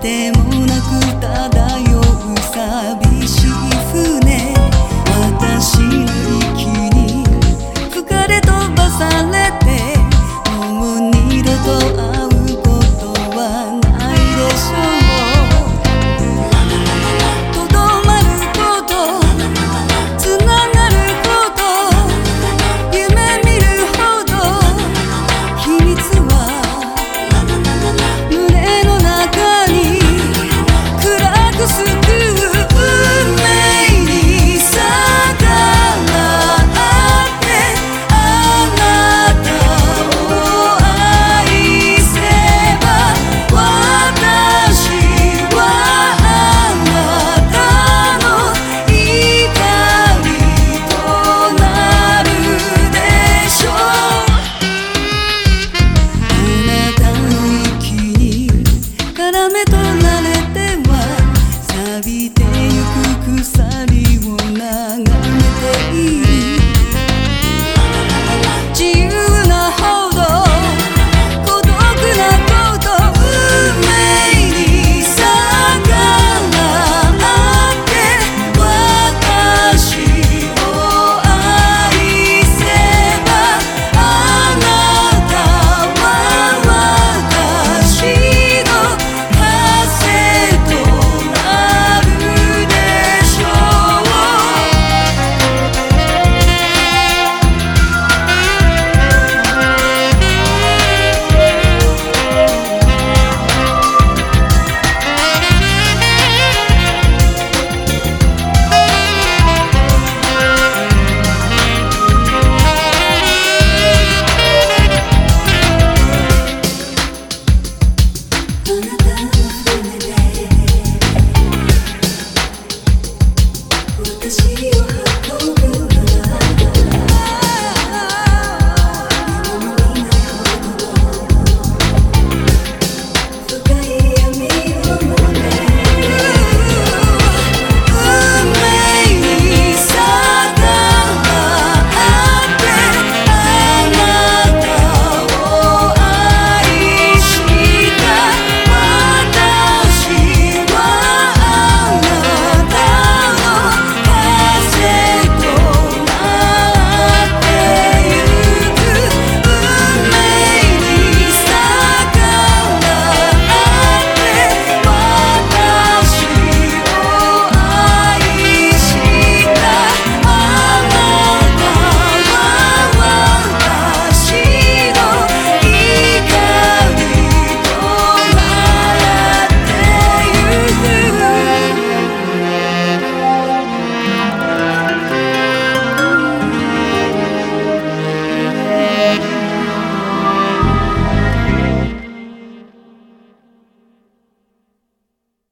te sun